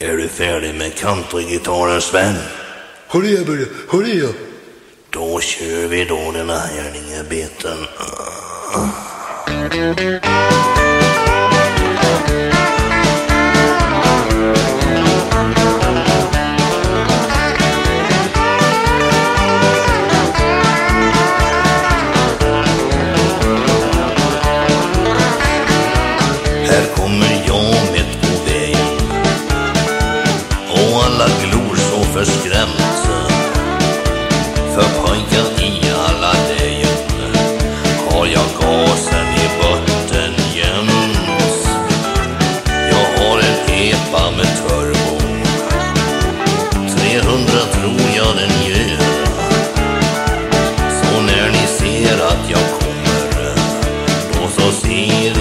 Är du färdig med countrygitarren Sven? Hörru jag Börje, hörru jag. Då kör vi då den här biten. alla glor så förskrämt För pojkar i alla dejen har jag gasen i botten jämt Jag har en epa med turbo. 300 tror jag den ger. Så när ni ser att jag kommer då så ser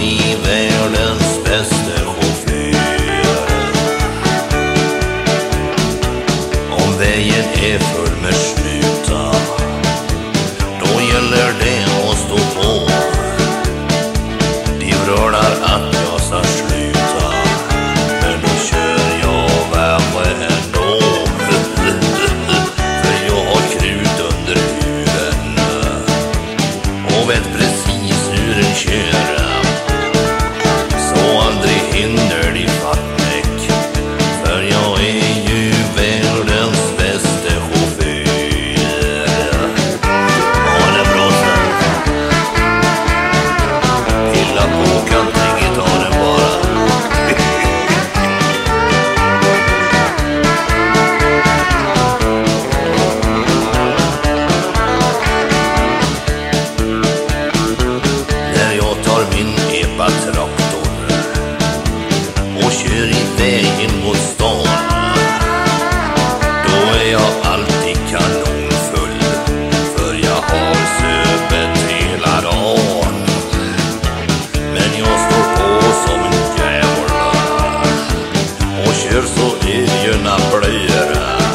if var alltid kanonfull För jag har supit hela dagen Men jag står på som en djävul Och kör så egna blöjor